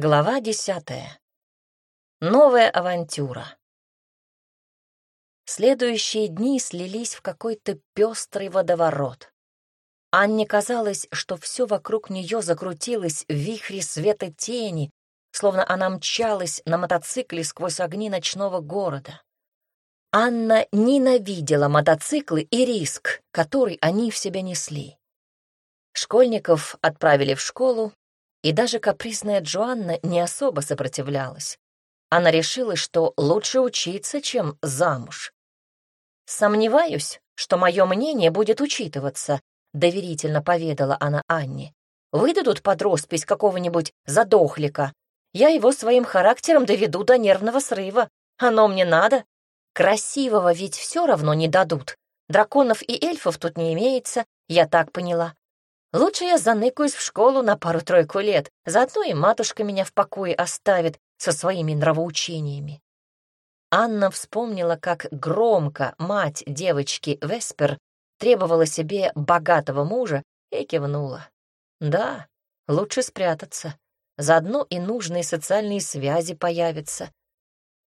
Глава десятая. Новая авантюра. Следующие дни слились в какой-то пестрый водоворот. Анне казалось, что все вокруг нее закрутилось в вихре света тени, словно она мчалась на мотоцикле сквозь огни ночного города. Анна ненавидела мотоциклы и риск, который они в себе несли. Школьников отправили в школу, и даже капризная Джоанна не особо сопротивлялась. Она решила, что лучше учиться, чем замуж. «Сомневаюсь, что мое мнение будет учитываться», — доверительно поведала она Анне. «Выдадут под роспись какого-нибудь задохлика. Я его своим характером доведу до нервного срыва. Оно мне надо. Красивого ведь все равно не дадут. Драконов и эльфов тут не имеется, я так поняла. Лучше я заныкаюсь в школу на пару-тройку лет, заодно и матушка меня в покое оставит со своими нравоучениями. Анна вспомнила, как громко мать девочки Веспер требовала себе богатого мужа и кивнула. Да, лучше спрятаться. Заодно и нужные социальные связи появятся.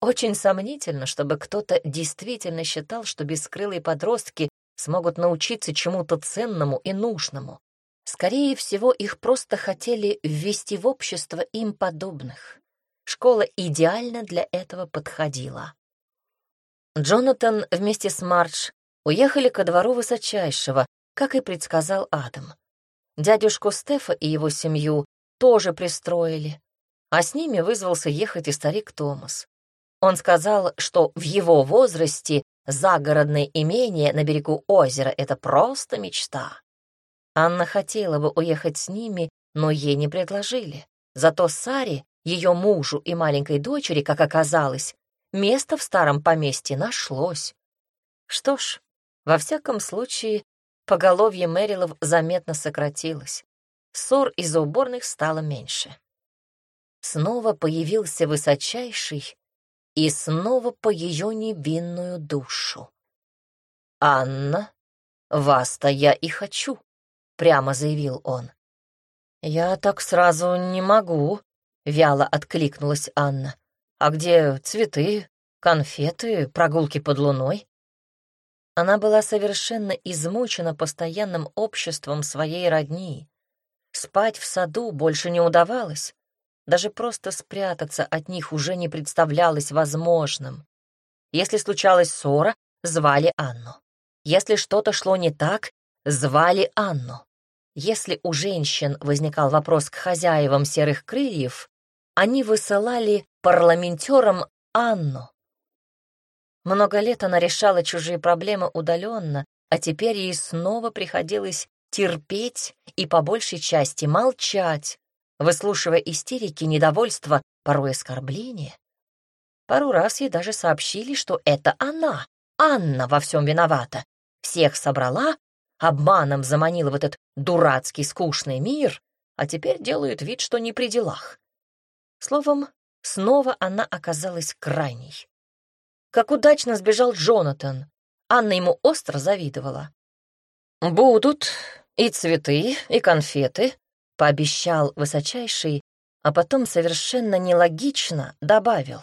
Очень сомнительно, чтобы кто-то действительно считал, что бескрылые подростки смогут научиться чему-то ценному и нужному. Скорее всего, их просто хотели ввести в общество им подобных. Школа идеально для этого подходила. Джонатан вместе с Мардж уехали ко двору высочайшего, как и предсказал Адам. Дядюшку Стефа и его семью тоже пристроили, а с ними вызвался ехать и старик Томас. Он сказал, что в его возрасте загородное имение на берегу озера — это просто мечта. Анна хотела бы уехать с ними, но ей не предложили. Зато Саре, ее мужу и маленькой дочери, как оказалось, место в старом поместье нашлось. Что ж, во всяком случае, поголовье Мэрилов заметно сократилось. Ссор из-за уборных стало меньше. Снова появился высочайший и снова по ее невинную душу. «Анна, вас-то я и хочу», прямо заявил он. «Я так сразу не могу», — вяло откликнулась Анна. «А где цветы, конфеты, прогулки под луной?» Она была совершенно измучена постоянным обществом своей родни. Спать в саду больше не удавалось. Даже просто спрятаться от них уже не представлялось возможным. Если случалась ссора, звали Анну. Если что-то шло не так, звали Анну. Если у женщин возникал вопрос к хозяевам серых крыльев, они высылали парламентерам Анну. Много лет она решала чужие проблемы удаленно, а теперь ей снова приходилось терпеть и по большей части молчать, выслушивая истерики, недовольства, порой оскорбления. Пару раз ей даже сообщили, что это она, Анна, во всем виновата. Всех собрала, обманом заманила в этот дурацкий скучный мир, а теперь делают вид, что не при делах. Словом, снова она оказалась крайней. Как удачно сбежал Джонатан. Анна ему остро завидовала. «Будут и цветы, и конфеты», — пообещал высочайший, а потом совершенно нелогично добавил.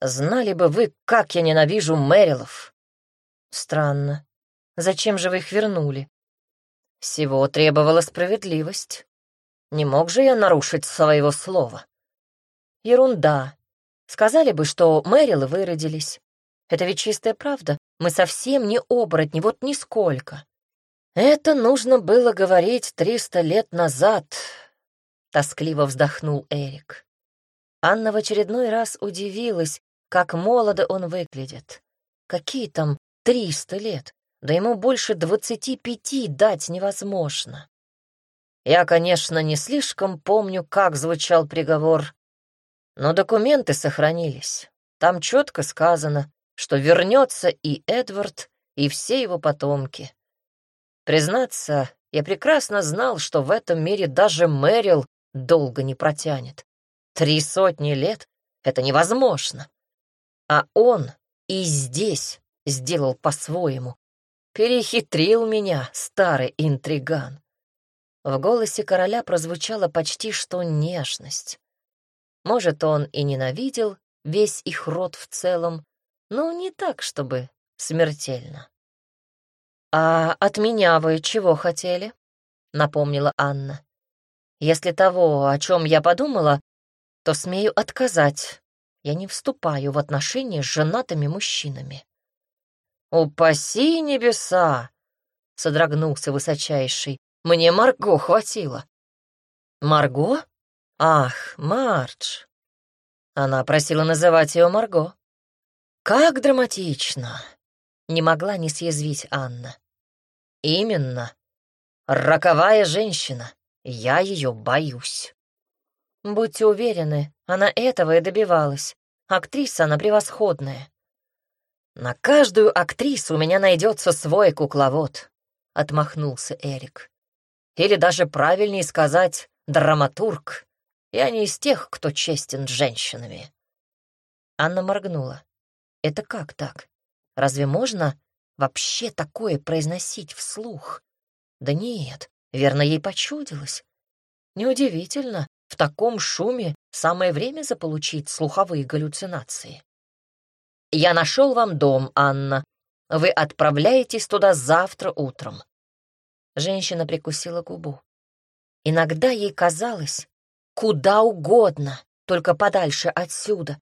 «Знали бы вы, как я ненавижу Мэрилов». Странно. Зачем же вы их вернули? Всего требовала справедливость. Не мог же я нарушить своего слова. Ерунда. Сказали бы, что Мэрилы выродились. Это ведь чистая правда. Мы совсем не оборотни, вот нисколько. Это нужно было говорить триста лет назад, — тоскливо вздохнул Эрик. Анна в очередной раз удивилась, как молодо он выглядит. Какие там триста лет? Да ему больше двадцати пяти дать невозможно. Я, конечно, не слишком помню, как звучал приговор, но документы сохранились. Там четко сказано, что вернется и Эдвард, и все его потомки. Признаться, я прекрасно знал, что в этом мире даже Мэрил долго не протянет. Три сотни лет — это невозможно. А он и здесь сделал по-своему, Перехитрил меня, старый интриган. В голосе короля прозвучала почти что нежность. Может, он и ненавидел весь их род в целом, но не так, чтобы смертельно. «А от меня вы чего хотели?» — напомнила Анна. «Если того, о чем я подумала, то смею отказать. Я не вступаю в отношения с женатыми мужчинами». «Упаси небеса!» — содрогнулся высочайший. «Мне Марго хватило». «Марго? Ах, Мардж!» Она просила называть ее Марго. «Как драматично!» — не могла не съязвить Анна. «Именно. Роковая женщина. Я ее боюсь». «Будьте уверены, она этого и добивалась. Актриса она превосходная». «На каждую актрису у меня найдется свой кукловод», — отмахнулся Эрик. «Или даже правильнее сказать драматург. Я не из тех, кто честен с женщинами». Анна моргнула. «Это как так? Разве можно вообще такое произносить вслух? Да нет, верно, ей почудилось. Неудивительно, в таком шуме самое время заполучить слуховые галлюцинации. «Я нашел вам дом, Анна. Вы отправляетесь туда завтра утром». Женщина прикусила губу. Иногда ей казалось, куда угодно, только подальше отсюда.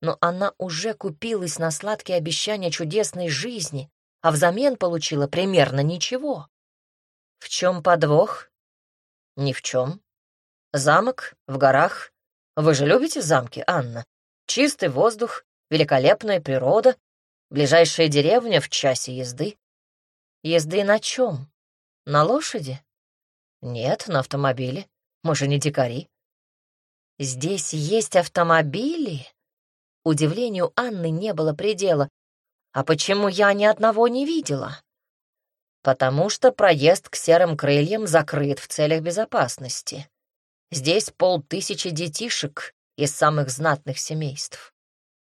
Но она уже купилась на сладкие обещания чудесной жизни, а взамен получила примерно ничего. В чем подвох? Ни в чем. Замок в горах. Вы же любите замки, Анна? Чистый воздух, великолепная природа, ближайшая деревня в часе езды. Езды на чем? На лошади? Нет, на автомобиле. Мы же не дикари. Здесь есть автомобили? Удивлению Анны не было предела. А почему я ни одного не видела? Потому что проезд к серым крыльям закрыт в целях безопасности. Здесь полтысячи детишек из самых знатных семейств.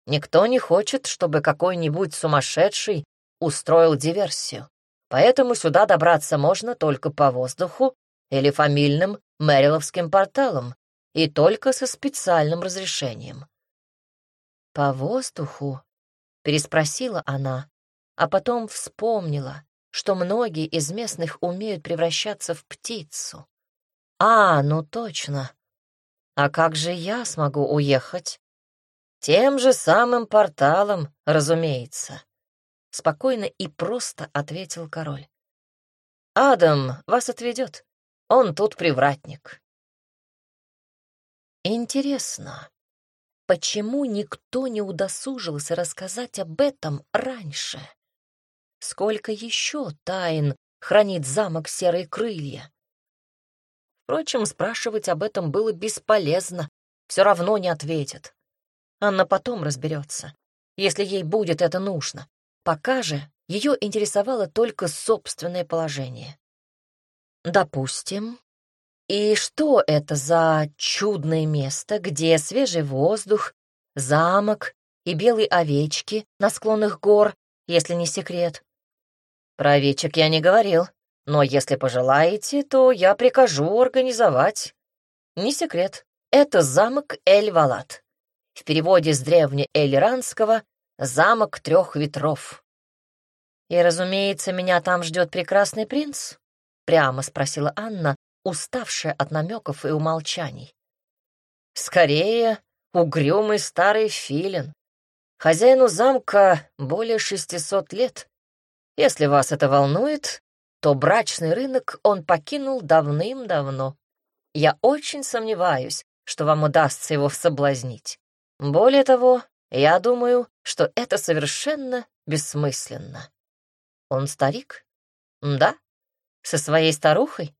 Никто не хочет, чтобы какой-нибудь сумасшедший устроил диверсию. Поэтому сюда добраться можно только по воздуху или фамильным Мэриловским порталом, и только со специальным разрешением. «По воздуху?» — переспросила она, а потом вспомнила, что многие из местных умеют превращаться в птицу. «А, ну точно. А как же я смогу уехать?» Тем же самым порталом, разумеется. Спокойно и просто ответил король. Адам вас отведет. Он тут привратник. Интересно, почему никто не удосужился рассказать об этом раньше? Сколько еще тайн хранит замок Серые Крылья? Впрочем, спрашивать об этом было бесполезно, все равно не ответят. Анна потом разберется, если ей будет это нужно. Пока же ее интересовало только собственное положение. Допустим. И что это за чудное место, где свежий воздух, замок и белые овечки на склонах гор, если не секрет? Про овечек я не говорил, но если пожелаете, то я прикажу организовать. Не секрет, это замок Эль-Валат в переводе с древнеэльранского «замок трех ветров». «И, разумеется, меня там ждет прекрасный принц?» — прямо спросила Анна, уставшая от намеков и умолчаний. «Скорее, угрюмый старый филин. Хозяину замка более шестисот лет. Если вас это волнует, то брачный рынок он покинул давным-давно. Я очень сомневаюсь, что вам удастся его соблазнить. Более того, я думаю, что это совершенно бессмысленно. Он старик? Да. Со своей старухой?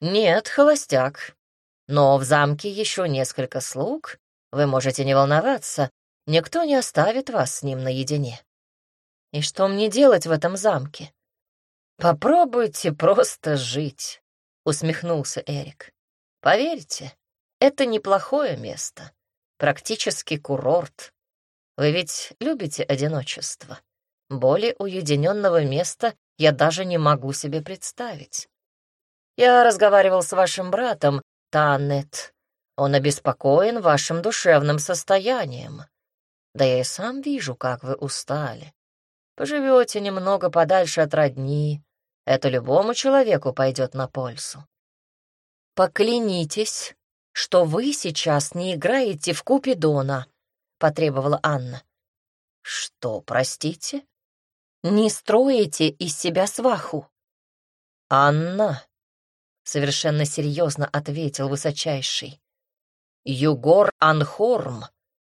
Нет, холостяк. Но в замке еще несколько слуг. Вы можете не волноваться. Никто не оставит вас с ним наедине. И что мне делать в этом замке? Попробуйте просто жить, усмехнулся Эрик. Поверьте, это неплохое место практически курорт. Вы ведь любите одиночество. Более уединенного места я даже не могу себе представить. Я разговаривал с вашим братом, Танет. Он обеспокоен вашим душевным состоянием. Да я и сам вижу, как вы устали. Поживете немного подальше от родни. Это любому человеку пойдет на пользу. Поклянитесь, что вы сейчас не играете в Купидона, — потребовала Анна. Что, простите? Не строите из себя сваху. Анна, — совершенно серьезно ответил высочайший, — Югор Анхорм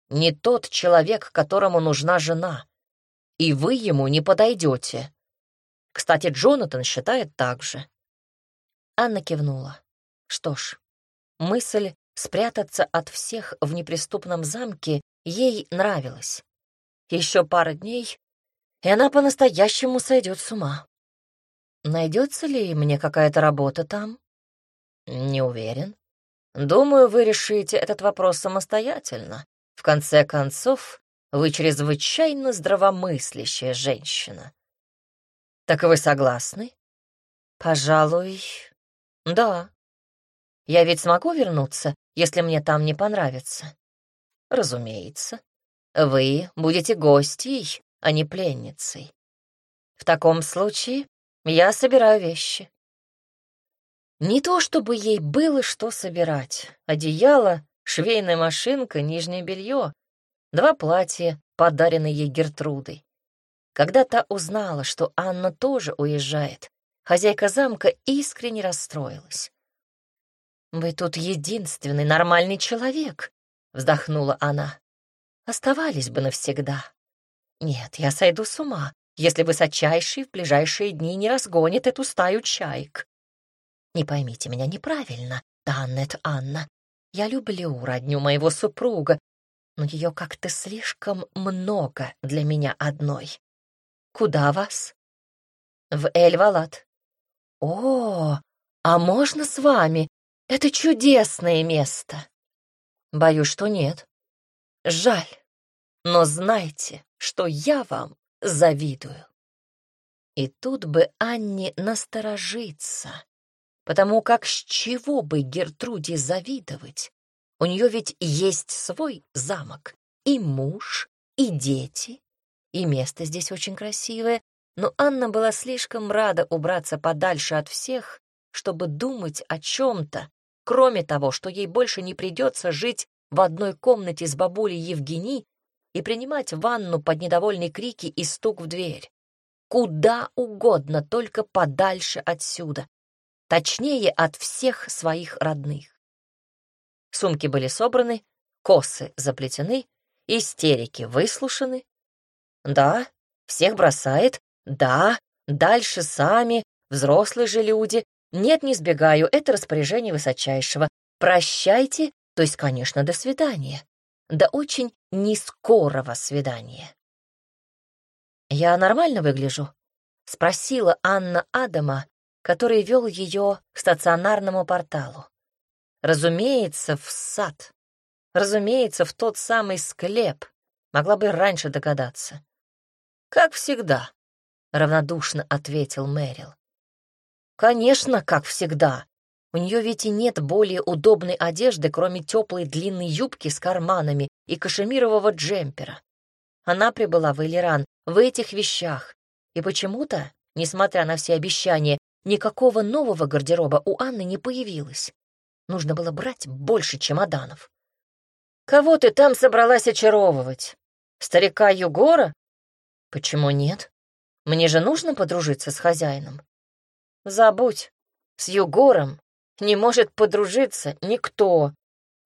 не тот человек, которому нужна жена, и вы ему не подойдете. Кстати, Джонатан считает так же. Анна кивнула. Что ж, мысль спрятаться от всех в неприступном замке ей нравилась. Еще пара дней, и она по-настоящему сойдет с ума. Найдется ли мне какая-то работа там? Не уверен. Думаю, вы решите этот вопрос самостоятельно. В конце концов, вы чрезвычайно здравомыслящая женщина. Так вы согласны? Пожалуй, да. Я ведь смогу вернуться, если мне там не понравится? Разумеется. Вы будете гостьей, а не пленницей. В таком случае я собираю вещи. Не то чтобы ей было что собирать. Одеяло, швейная машинка, нижнее белье, два платья, подаренные ей Гертрудой. Когда та узнала, что Анна тоже уезжает, хозяйка замка искренне расстроилась. «Вы тут единственный нормальный человек», — вздохнула она. «Оставались бы навсегда. Нет, я сойду с ума, если высочайший в ближайшие дни не разгонит эту стаю чаек. Не поймите меня неправильно, Таннет Анна. Я люблю родню моего супруга, но ее как-то слишком много для меня одной. Куда вас? В Эльвалат. О, а можно с вами? Это чудесное место. Боюсь, что нет. Жаль, но знайте, что я вам завидую. И тут бы Анне насторожиться, потому как с чего бы Гертруде завидовать? У нее ведь есть свой замок, и муж, и дети, и место здесь очень красивое, но Анна была слишком рада убраться подальше от всех, чтобы думать о чем-то, кроме того, что ей больше не придется жить в одной комнате с бабулей Евгений и принимать ванну под недовольные крики и стук в дверь. Куда угодно, только подальше отсюда. Точнее, от всех своих родных. Сумки были собраны, косы заплетены, истерики выслушаны. Да, всех бросает, да, дальше сами, взрослые же люди, «Нет, не сбегаю, это распоряжение высочайшего. Прощайте, то есть, конечно, до свидания. До очень нескорого свидания». «Я нормально выгляжу?» — спросила Анна Адама, который вел ее к стационарному порталу. Разумеется, в сад. Разумеется, в тот самый склеп. Могла бы раньше догадаться. «Как всегда», — равнодушно ответил Мэрил. Конечно, как всегда. У нее ведь и нет более удобной одежды, кроме теплой длинной юбки с карманами и кашемирового джемпера. Она прибыла в Элиран в этих вещах, и почему-то, несмотря на все обещания, никакого нового гардероба у Анны не появилось. Нужно было брать больше чемоданов. «Кого ты там собралась очаровывать? Старика Югора? Почему нет? Мне же нужно подружиться с хозяином. Забудь, с Югором не может подружиться никто.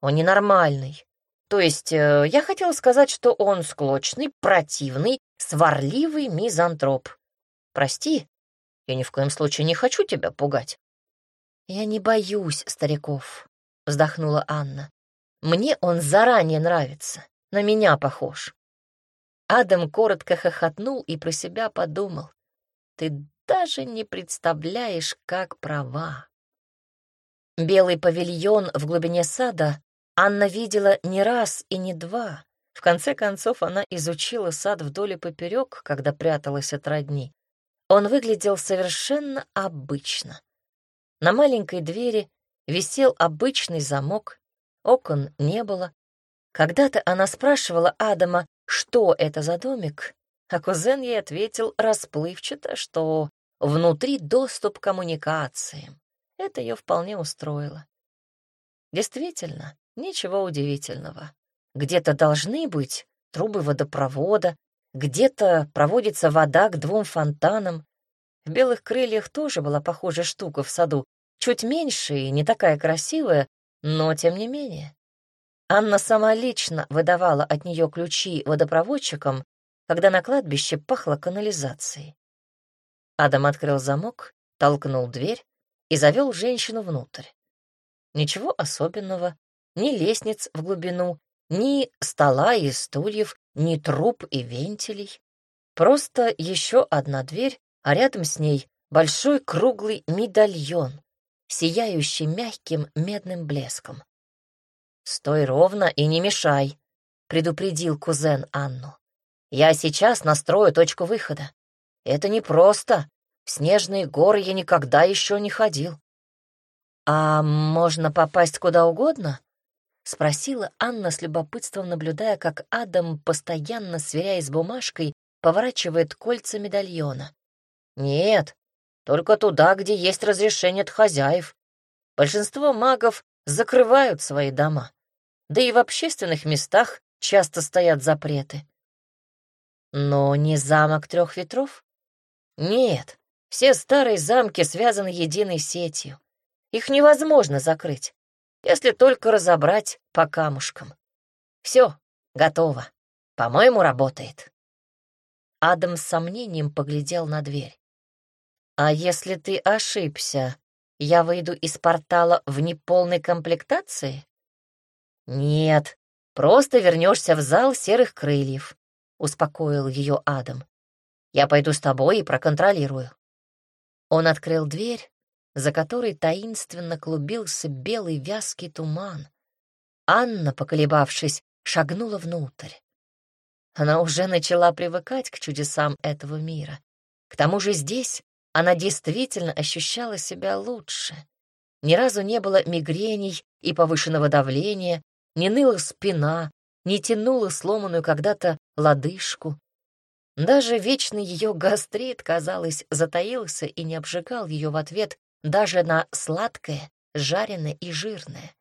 Он ненормальный. То есть э, я хотела сказать, что он склочный, противный, сварливый мизантроп. Прости, я ни в коем случае не хочу тебя пугать. Я не боюсь стариков, вздохнула Анна. Мне он заранее нравится, на меня похож. Адам коротко хохотнул и про себя подумал. Ты даже не представляешь, как права. Белый павильон в глубине сада Анна видела не раз и не два. В конце концов, она изучила сад вдоль и поперек, когда пряталась от родни. Он выглядел совершенно обычно. На маленькой двери висел обычный замок, окон не было. Когда-то она спрашивала Адама, что это за домик, а кузен ей ответил расплывчато, что внутри доступ к коммуникациям. Это ее вполне устроило. Действительно, ничего удивительного. Где-то должны быть трубы водопровода, где-то проводится вода к двум фонтанам. В белых крыльях тоже была похожая штука в саду, чуть меньше и не такая красивая, но тем не менее. Анна сама лично выдавала от нее ключи водопроводчикам, когда на кладбище пахло канализацией. Адам открыл замок, толкнул дверь и завел женщину внутрь. Ничего особенного, ни лестниц в глубину, ни стола и стульев, ни труб и вентилей. Просто еще одна дверь, а рядом с ней большой круглый медальон, сияющий мягким медным блеском. «Стой ровно и не мешай», — предупредил кузен Анну. «Я сейчас настрою точку выхода. Это непросто. В снежные горы я никогда еще не ходил». «А можно попасть куда угодно?» — спросила Анна с любопытством, наблюдая, как Адам, постоянно сверяясь с бумажкой, поворачивает кольца медальона. «Нет, только туда, где есть разрешение от хозяев. Большинство магов закрывают свои дома. Да и в общественных местах часто стоят запреты. Но не замок трех ветров? Нет, все старые замки связаны единой сетью. Их невозможно закрыть, если только разобрать по камушкам. Все, готово. По-моему, работает. Адам с сомнением поглядел на дверь. «А если ты ошибся, я выйду из портала в неполной комплектации? Нет, просто вернешься в зал серых крыльев, успокоил ее Адам. Я пойду с тобой и проконтролирую. Он открыл дверь, за которой таинственно клубился белый вязкий туман. Анна, поколебавшись, шагнула внутрь. Она уже начала привыкать к чудесам этого мира. К тому же здесь она действительно ощущала себя лучше. Ни разу не было мигрений и повышенного давления, не ныла спина, не тянула сломанную когда-то лодыжку. Даже вечный ее гастрит, казалось, затаился и не обжигал ее в ответ даже на сладкое, жареное и жирное.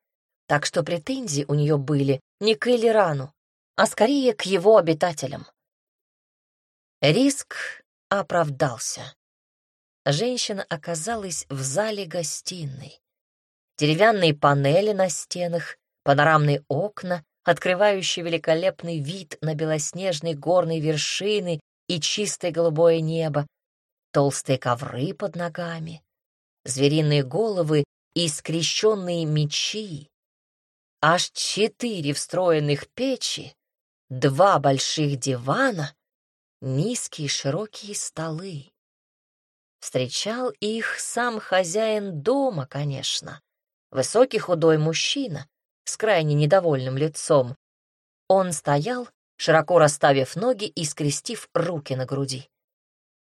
Так что претензии у нее были не к Элирану, а скорее к его обитателям. Риск оправдался женщина оказалась в зале гостиной. Деревянные панели на стенах, панорамные окна, открывающие великолепный вид на белоснежные горные вершины и чистое голубое небо, толстые ковры под ногами, звериные головы и скрещенные мечи, аж четыре встроенных печи, два больших дивана, низкие широкие столы. Встречал их сам хозяин дома, конечно. Высокий худой мужчина с крайне недовольным лицом. Он стоял, широко расставив ноги и скрестив руки на груди.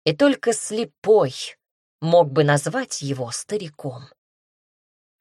И только слепой мог бы назвать его стариком.